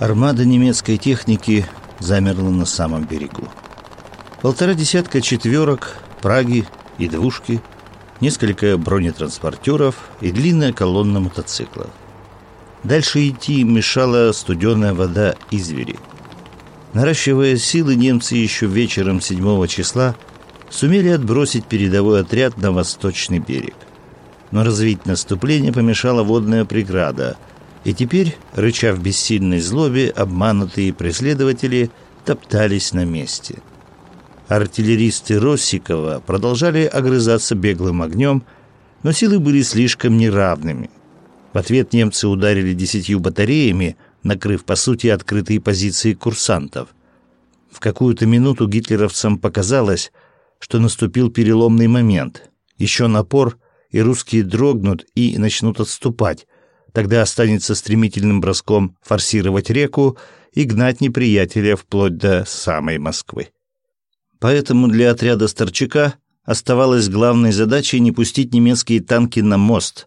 Армада немецкой техники замерла на самом берегу. Полтора десятка четверок, праги и двушки, несколько бронетранспортеров и длинная колонна мотоциклов. Дальше идти мешала студеная вода извери. Наращивая силы, немцы еще вечером 7 числа сумели отбросить передовой отряд на восточный берег. Но развить наступление помешала водная преграда – и теперь, рыча в бессильной злобе, обманутые преследователи топтались на месте. Артиллеристы Россикова продолжали огрызаться беглым огнем, но силы были слишком неравными. В ответ немцы ударили десятью батареями, накрыв, по сути, открытые позиции курсантов. В какую-то минуту гитлеровцам показалось, что наступил переломный момент. Еще напор, и русские дрогнут и начнут отступать, Тогда останется стремительным броском форсировать реку и гнать неприятеля вплоть до самой Москвы. Поэтому для отряда Старчака оставалась главной задачей не пустить немецкие танки на мост,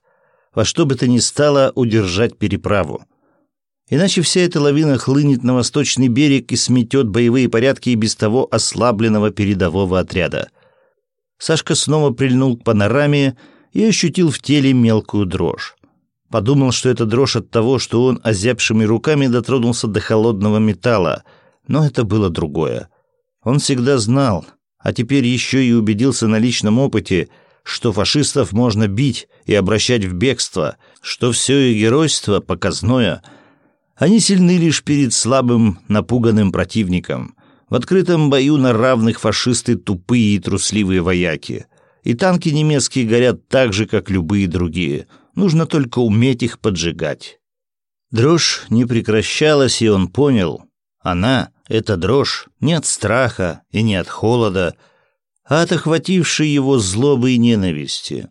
во что бы то ни стало удержать переправу. Иначе вся эта лавина хлынет на восточный берег и сметет боевые порядки и без того ослабленного передового отряда. Сашка снова прильнул к панораме и ощутил в теле мелкую дрожь. Подумал, что это дрожь от того, что он озябшими руками дотронулся до холодного металла, но это было другое. Он всегда знал, а теперь еще и убедился на личном опыте, что фашистов можно бить и обращать в бегство, что все их геройство показное. Они сильны лишь перед слабым, напуганным противником. В открытом бою на равных фашисты тупые и трусливые вояки. И танки немецкие горят так же, как любые другие — Нужно только уметь их поджигать. Дрожь не прекращалась, и он понял. Она, эта дрожь, не от страха и не от холода, а от охватившей его злобы и ненависти.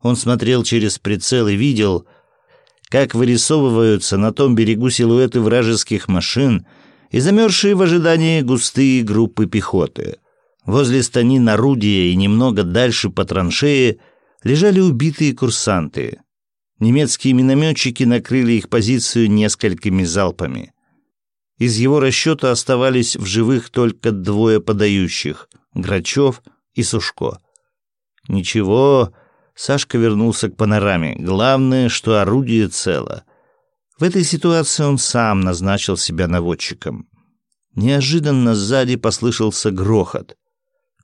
Он смотрел через прицел и видел, как вырисовываются на том берегу силуэты вражеских машин и замерзшие в ожидании густые группы пехоты. Возле станин орудия и немного дальше по траншее лежали убитые курсанты. Немецкие минометчики накрыли их позицию несколькими залпами. Из его расчета оставались в живых только двое подающих — Грачев и Сушко. Ничего, Сашка вернулся к панораме. Главное, что орудие цело. В этой ситуации он сам назначил себя наводчиком. Неожиданно сзади послышался грохот.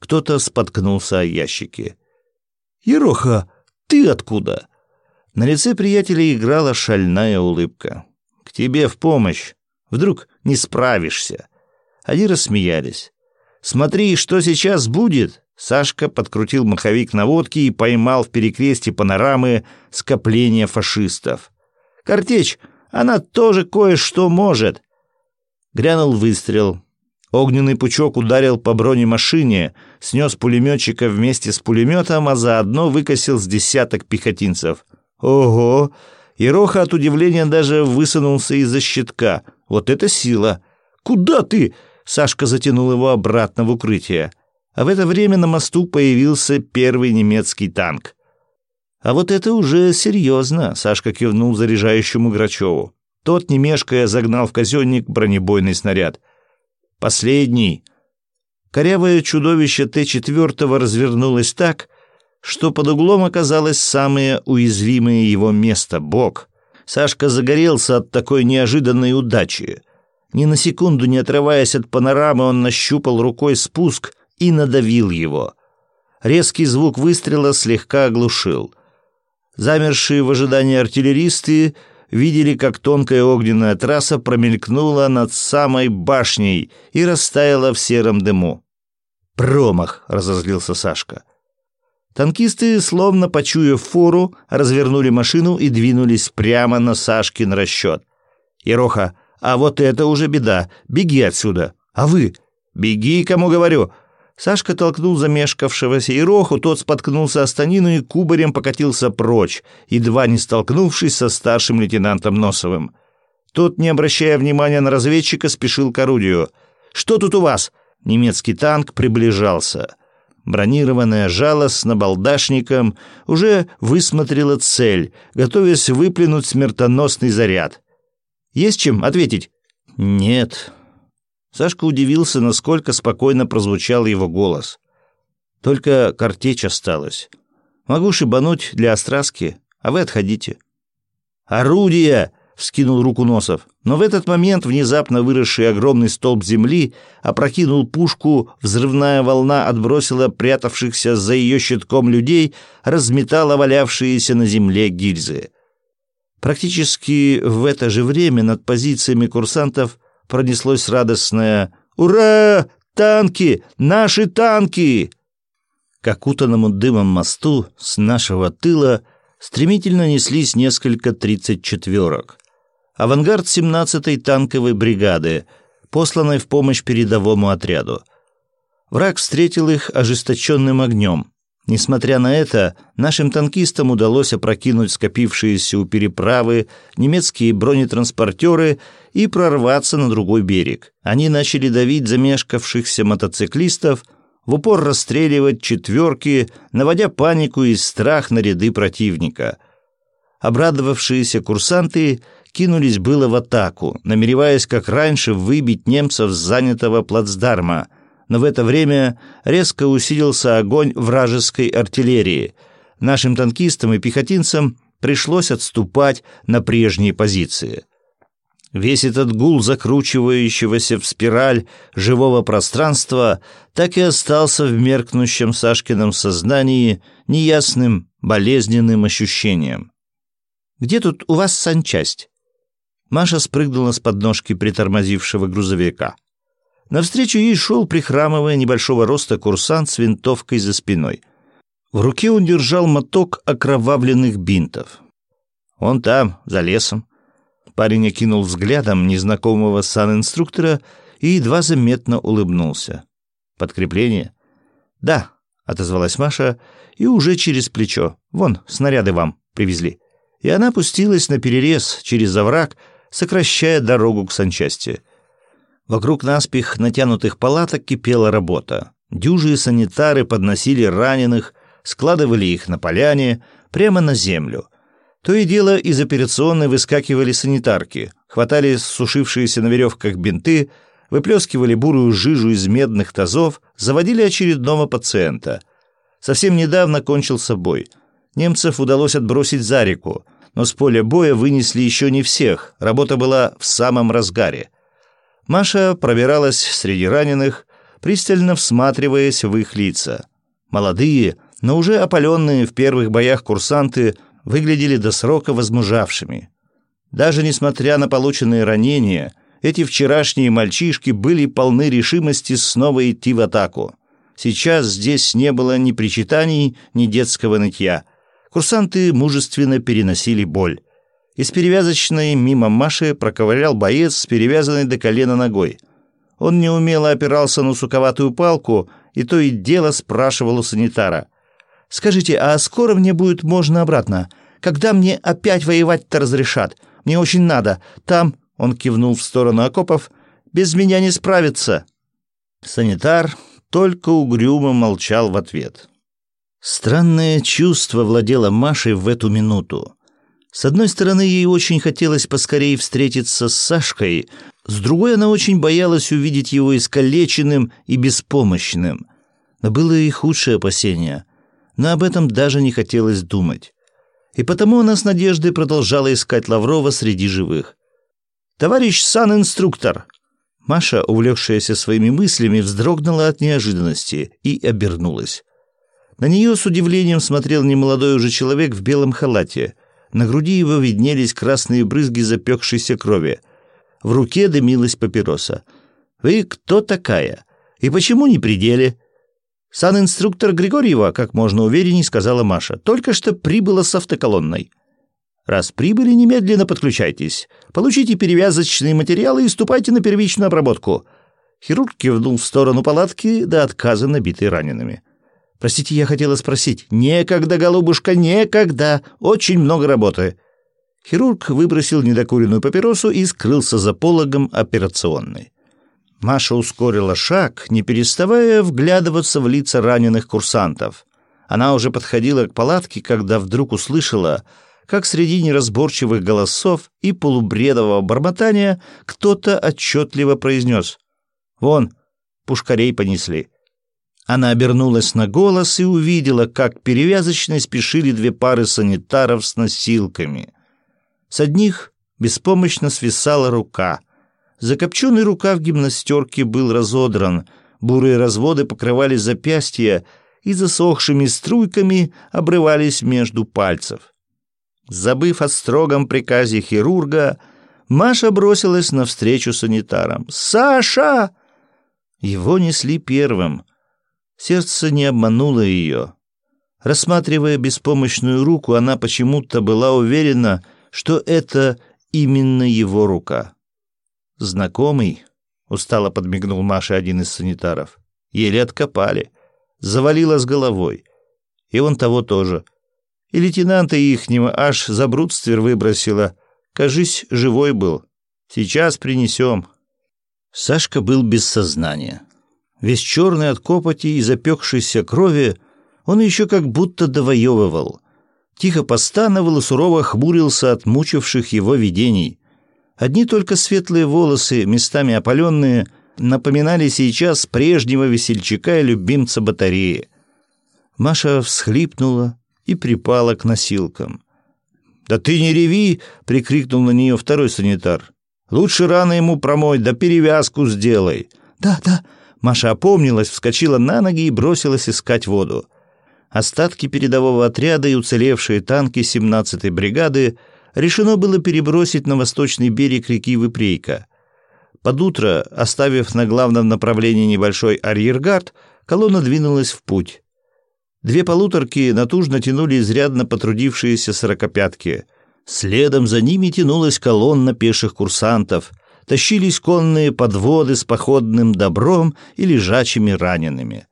Кто-то споткнулся о ящике. «Ероха, ты откуда?» На лице приятеля играла шальная улыбка. «К тебе в помощь. Вдруг не справишься». Они рассмеялись. «Смотри, что сейчас будет!» Сашка подкрутил маховик наводки и поймал в перекрестье панорамы скопление фашистов. «Картечь, она тоже кое-что может!» Грянул выстрел. Огненный пучок ударил по бронемашине, снес пулеметчика вместе с пулеметом, а заодно выкосил с десяток пехотинцев. Ого! Ироха от удивления даже высунулся из-за щитка. Вот это сила! Куда ты? Сашка затянул его обратно в укрытие. А в это время на мосту появился первый немецкий танк. А вот это уже серьезно, Сашка кивнул заряжающему Грачеву. Тот, не мешкая, загнал в казенник бронебойный снаряд. Последний. Корявое чудовище Т-4 развернулось так, что под углом оказалось самое уязвимое его место — бок. Сашка загорелся от такой неожиданной удачи. Ни на секунду не отрываясь от панорамы, он нащупал рукой спуск и надавил его. Резкий звук выстрела слегка оглушил. Замершие в ожидании артиллеристы видели, как тонкая огненная трасса промелькнула над самой башней и растаяла в сером дыму. «Промах!» — разозлился Сашка. Танкисты, словно почуяв фору, развернули машину и двинулись прямо на Сашкин расчет. «Ероха, а вот это уже беда. Беги отсюда. А вы? Беги, кому говорю!» Сашка толкнул замешкавшегося Ероху, тот споткнулся о станину и кубарем покатился прочь, едва не столкнувшись со старшим лейтенантом Носовым. Тот, не обращая внимания на разведчика, спешил к орудию. «Что тут у вас?» Немецкий танк приближался. Бронированное жало с набалдашником уже высмотрело цель, готовясь выплюнуть смертоносный заряд. «Есть чем ответить?» Нет. Сашка удивился, насколько спокойно прозвучал его голос. Только картечь осталась. Могу шибануть для остраски, а вы отходите. Орудия! вскинул руку Носов. Но в этот момент внезапно выросший огромный столб земли опрокинул пушку, взрывная волна отбросила прятавшихся за ее щитком людей, разметала валявшиеся на земле гильзы. Практически в это же время над позициями курсантов пронеслось радостное «Ура! Танки! Наши танки!» К окутанному дымом мосту с нашего тыла стремительно неслись несколько тридцать четверок авангард 17-й танковой бригады, посланной в помощь передовому отряду. Враг встретил их ожесточенным огнем. Несмотря на это, нашим танкистам удалось опрокинуть скопившиеся у переправы немецкие бронетранспортеры и прорваться на другой берег. Они начали давить замешкавшихся мотоциклистов, в упор расстреливать четверки, наводя панику и страх на ряды противника. Обрадовавшиеся курсанты кинулись было в атаку, намереваясь, как раньше, выбить немцев с занятого плацдарма, но в это время резко усилился огонь вражеской артиллерии. Нашим танкистам и пехотинцам пришлось отступать на прежние позиции. Весь этот гул закручивающегося в спираль живого пространства так и остался в меркнущем Сашкином сознании неясным, болезненным ощущением. «Где тут у вас санчасть?» Маша спрыгнула с подножки притормозившего грузовика. Навстречу ей шел, прихрамывая небольшого роста курсант с винтовкой за спиной. В руке он держал моток окровавленных бинтов. Он там, за лесом. Парень окинул взглядом незнакомого санинструктора и едва заметно улыбнулся. «Подкрепление?» «Да», — отозвалась Маша, и уже через плечо. «Вон, снаряды вам привезли». И она пустилась на перерез через овраг, сокращая дорогу к санчасти. Вокруг наспех натянутых палаток кипела работа. Дюжи и санитары подносили раненых, складывали их на поляне, прямо на землю. То и дело из операционной выскакивали санитарки, хватали сушившиеся на веревках бинты, выплескивали бурую жижу из медных тазов, заводили очередного пациента. Совсем недавно кончился бой. Немцев удалось отбросить за реку — но с поля боя вынесли еще не всех, работа была в самом разгаре. Маша пробиралась среди раненых, пристально всматриваясь в их лица. Молодые, но уже опаленные в первых боях курсанты выглядели до срока возмужавшими. Даже несмотря на полученные ранения, эти вчерашние мальчишки были полны решимости снова идти в атаку. Сейчас здесь не было ни причитаний, ни детского нытья. Курсанты мужественно переносили боль. Из перевязочной мимо Маши проковырял боец с перевязанной до колена ногой. Он неумело опирался на суковатую палку и то и дело спрашивал у санитара. «Скажите, а скоро мне будет можно обратно? Когда мне опять воевать-то разрешат? Мне очень надо. Там...» — он кивнул в сторону окопов. «Без меня не справиться». Санитар только угрюмо молчал в ответ. Странное чувство владело Машей в эту минуту. С одной стороны, ей очень хотелось поскорее встретиться с Сашкой, с другой она очень боялась увидеть его искалеченным и беспомощным. Но было и худшее опасение, но об этом даже не хотелось думать. И потому она с надеждой продолжала искать Лаврова среди живых. «Товарищ сан-инструктор!» Маша, увлекшаяся своими мыслями, вздрогнула от неожиданности и обернулась. На нее с удивлением смотрел немолодой уже человек в белом халате. На груди его виднелись красные брызги запекшейся крови. В руке дымилась папироса. «Вы кто такая? И почему не пределе?» «Сан-инструктор Григорьева», как можно уверенней сказала Маша, «только что прибыла с автоколонной». «Раз прибыли, немедленно подключайтесь. Получите перевязочные материалы и ступайте на первичную обработку». Хирург кивнул в сторону палатки до отказа набитой ранеными. Простите, я хотела спросить. Некогда, голубушка, некогда. Очень много работы. Хирург выбросил недокуренную папиросу и скрылся за пологом операционной. Маша ускорила шаг, не переставая вглядываться в лица раненых курсантов. Она уже подходила к палатке, когда вдруг услышала, как среди неразборчивых голосов и полубредового бормотания кто-то отчетливо произнес «Вон, пушкарей понесли». Она обернулась на голос и увидела, как перевязочной спешили две пары санитаров с носилками. С одних беспомощно свисала рука. Закопченный рукав гимнастерки был разодран, бурые разводы покрывали запястья и засохшими струйками обрывались между пальцев. Забыв о строгом приказе хирурга, Маша бросилась навстречу санитарам. «Саша!» Его несли первым. Сердце не обмануло ее. Рассматривая беспомощную руку, она почему-то была уверена, что это именно его рука. «Знакомый?» — устало подмигнул Маше один из санитаров. «Еле откопали. Завалило с головой. И он того тоже. И лейтенанта ихнего аж за брудствер выбросило. Кажись, живой был. Сейчас принесем». Сашка был без сознания. Весь черный от копоти и запекшейся крови, он еще как будто довоевывал. Тихо постановал и сурово хмурился от мучивших его видений. Одни только светлые волосы, местами опаленные, напоминали сейчас прежнего весельчака и любимца батареи. Маша всхлипнула и припала к носилкам. «Да ты не реви!» — прикрикнул на нее второй санитар. «Лучше рано ему промой, да перевязку сделай». «Да, да». Маша опомнилась, вскочила на ноги и бросилась искать воду. Остатки передового отряда и уцелевшие танки 17-й бригады решено было перебросить на восточный берег реки Выпрейка. Под утро, оставив на главном направлении небольшой арьергард, колонна двинулась в путь. Две полуторки натужно тянули изрядно потрудившиеся сорокопятки. Следом за ними тянулась колонна пеших курсантов. Тащились конные подводы с походным добром и лежачими ранеными.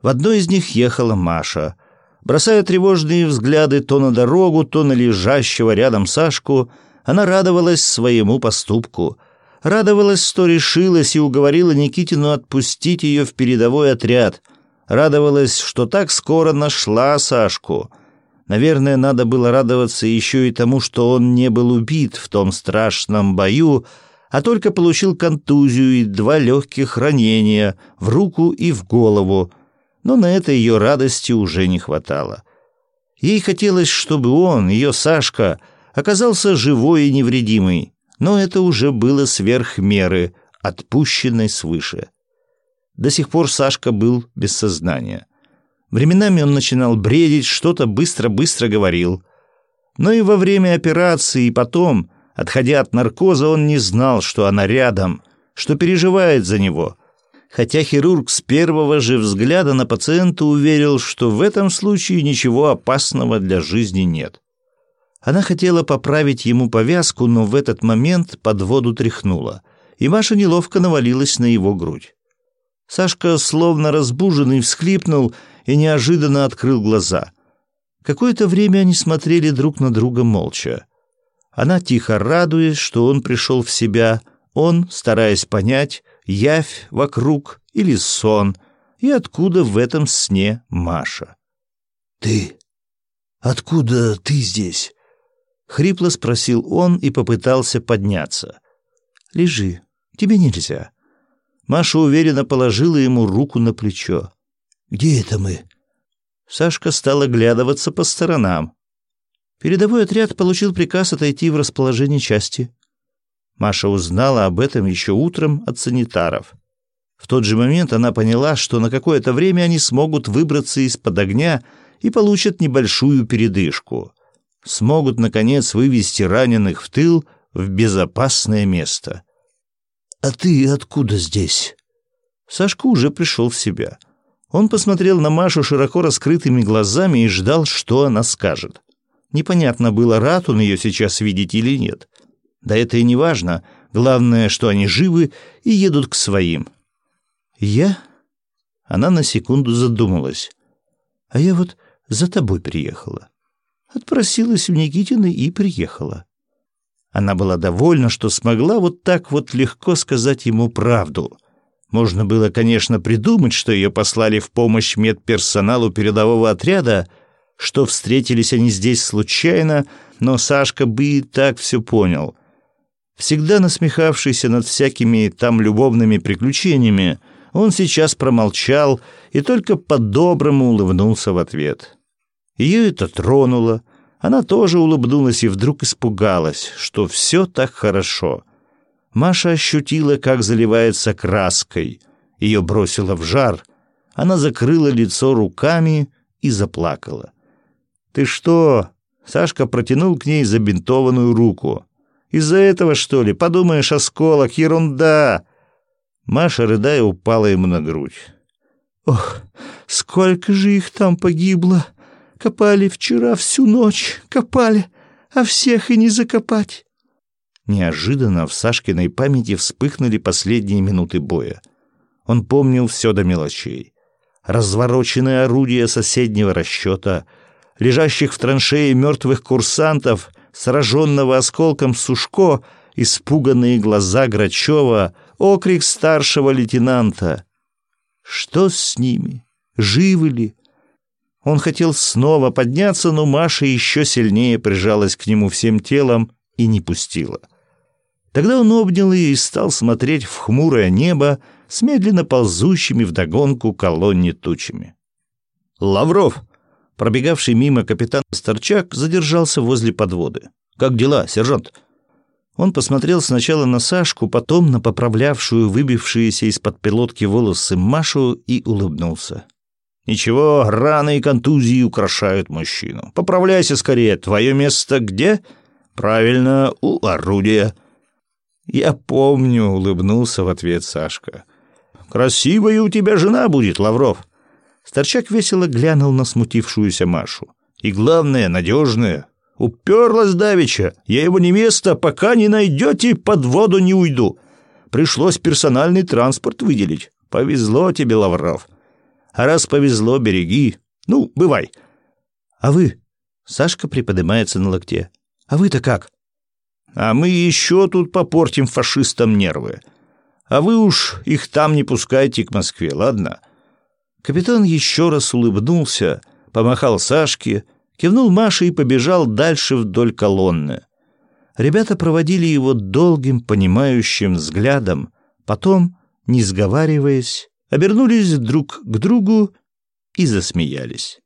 В одной из них ехала Маша. Бросая тревожные взгляды то на дорогу, то на лежащего рядом Сашку, она радовалась своему поступку. Радовалась, что решилась и уговорила Никитину отпустить ее в передовой отряд — Радовалась, что так скоро нашла Сашку. Наверное, надо было радоваться еще и тому, что он не был убит в том страшном бою, а только получил контузию и два легких ранения в руку и в голову. Но на это ее радости уже не хватало. Ей хотелось, чтобы он, ее Сашка, оказался живой и невредимый, но это уже было сверх меры, отпущенной свыше. До сих пор Сашка был без сознания. Временами он начинал бредить, что-то быстро-быстро говорил. Но и во время операции, и потом, отходя от наркоза, он не знал, что она рядом, что переживает за него. Хотя хирург с первого же взгляда на пациента уверил, что в этом случае ничего опасного для жизни нет. Она хотела поправить ему повязку, но в этот момент под воду тряхнула, и Маша неловко навалилась на его грудь. Сашка, словно разбуженный, всхлипнул и неожиданно открыл глаза. Какое-то время они смотрели друг на друга молча. Она тихо радуясь, что он пришел в себя, он, стараясь понять, явь вокруг или сон, и откуда в этом сне Маша. «Ты? Откуда ты здесь?» — хрипло спросил он и попытался подняться. «Лежи, тебе нельзя». Маша уверенно положила ему руку на плечо. «Где это мы?» Сашка стал оглядываться по сторонам. Передовой отряд получил приказ отойти в расположение части. Маша узнала об этом еще утром от санитаров. В тот же момент она поняла, что на какое-то время они смогут выбраться из-под огня и получат небольшую передышку. Смогут, наконец, вывести раненых в тыл в безопасное место. «А ты откуда здесь?» Сашка уже пришел в себя. Он посмотрел на Машу широко раскрытыми глазами и ждал, что она скажет. Непонятно было, рад он ее сейчас видеть или нет. Да это и не важно. Главное, что они живы и едут к своим. «Я?» Она на секунду задумалась. «А я вот за тобой приехала. Отпросилась в Никитины и приехала. Она была довольна, что смогла вот так вот легко сказать ему правду. Можно было, конечно, придумать, что ее послали в помощь медперсоналу передового отряда, что встретились они здесь случайно, но Сашка бы и так все понял. Всегда насмехавшийся над всякими там любовными приключениями, он сейчас промолчал и только по-доброму улыбнулся в ответ. Ее это тронуло. Она тоже улыбнулась и вдруг испугалась, что все так хорошо. Маша ощутила, как заливается краской. Ее бросило в жар. Она закрыла лицо руками и заплакала. «Ты что?» Сашка протянул к ней забинтованную руку. «Из-за этого, что ли? Подумаешь, осколок, ерунда!» Маша, рыдая, упала ему на грудь. «Ох, сколько же их там погибло! Копали вчера всю ночь, копали, а всех и не закопать!» Неожиданно в Сашкиной памяти вспыхнули последние минуты боя. Он помнил все до мелочей. Развороченные орудия соседнего расчета, лежащих в траншее мертвых курсантов, сраженного осколком Сушко, испуганные глаза Грачева, окрик старшего лейтенанта. Что с ними? Живы ли? Он хотел снова подняться, но Маша еще сильнее прижалась к нему всем телом и не пустила. Тогда он обнял ее и стал смотреть в хмурое небо с медленно ползущими вдогонку колонне тучами. «Лавров!» Пробегавший мимо капитан Старчак задержался возле подводы. «Как дела, сержант?» Он посмотрел сначала на Сашку, потом на поправлявшую выбившиеся из-под пилотки волосы Машу и улыбнулся. «Ничего, раны и контузии украшают мужчину. Поправляйся скорее. Твое место где?» «Правильно, у орудия». «Я помню», — улыбнулся в ответ Сашка. «Красивая у тебя жена будет, Лавров». Старчак весело глянул на смутившуюся Машу. «И главное, надежная. Уперлась давеча. Я его невеста, пока не найдете, под воду не уйду. Пришлось персональный транспорт выделить. Повезло тебе, Лавров. А раз повезло, береги. Ну, бывай». «А вы?» Сашка приподнимается на локте. «А вы-то как?» «А мы еще тут попортим фашистам нервы. А вы уж их там не пускайте к Москве, ладно?» Капитан еще раз улыбнулся, помахал Сашке, кивнул Маше и побежал дальше вдоль колонны. Ребята проводили его долгим, понимающим взглядом, потом, не сговариваясь, обернулись друг к другу и засмеялись.